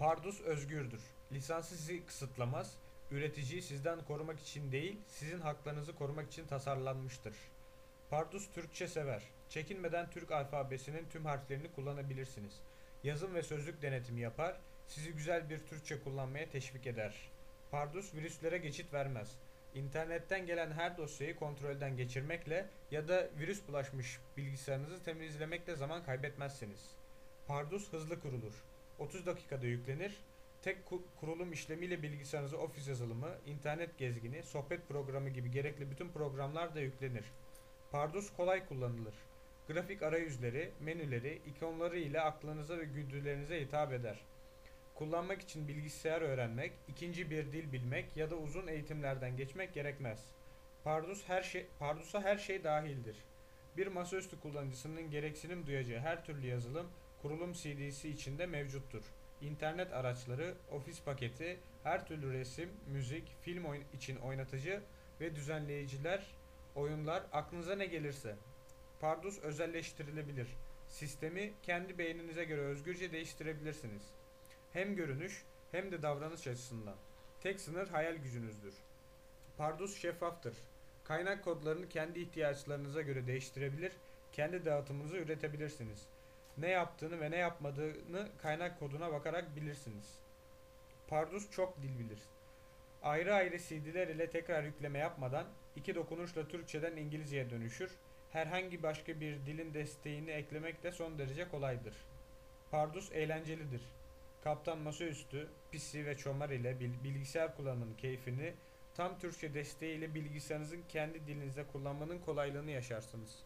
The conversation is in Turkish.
Pardus özgürdür. Lisansı sizi kısıtlamaz. Üreticiyi sizden korumak için değil, sizin haklarınızı korumak için tasarlanmıştır. Pardus Türkçe sever. Çekinmeden Türk alfabesinin tüm harflerini kullanabilirsiniz. Yazım ve sözlük denetimi yapar, sizi güzel bir Türkçe kullanmaya teşvik eder. Pardus virüslere geçit vermez. İnternetten gelen her dosyayı kontrolden geçirmekle ya da virüs bulaşmış bilgisayarınızı temizlemekle zaman kaybetmezsiniz. Pardus hızlı kurulur. 30 dakikada yüklenir. Tek ku- kurulum işlemiyle bilgisayarınıza ofis yazılımı, internet gezgini, sohbet programı gibi gerekli bütün programlar da yüklenir. Pardus kolay kullanılır. Grafik arayüzleri, menüleri, ikonları ile aklınıza ve güdülerinize hitap eder. Kullanmak için bilgisayar öğrenmek, ikinci bir dil bilmek ya da uzun eğitimlerden geçmek gerekmez. Pardus her şey, Pardus'a her şey dahildir. Bir masaüstü kullanıcısının gereksinim duyacağı her türlü yazılım kurulum CD'si içinde mevcuttur. İnternet araçları, ofis paketi, her türlü resim, müzik, film oyn- için oynatıcı ve düzenleyiciler, oyunlar aklınıza ne gelirse. Pardus özelleştirilebilir. Sistemi kendi beyninize göre özgürce değiştirebilirsiniz. Hem görünüş hem de davranış açısından. Tek sınır hayal gücünüzdür. Pardus şeffaftır. Kaynak kodlarını kendi ihtiyaçlarınıza göre değiştirebilir, kendi dağıtımınızı üretebilirsiniz. Ne yaptığını ve ne yapmadığını kaynak koduna bakarak bilirsiniz. Pardus çok dil bilir. Ayrı ayrı CD'ler ile tekrar yükleme yapmadan iki dokunuşla Türkçeden İngilizceye dönüşür. Herhangi başka bir dilin desteğini eklemek de son derece kolaydır. Pardus eğlencelidir. Kaptan masaüstü, PC ve çomar ile bil- bilgisayar kullanımının keyfini tam Türkçe desteği ile bilgisayarınızın kendi dilinizde kullanmanın kolaylığını yaşarsınız.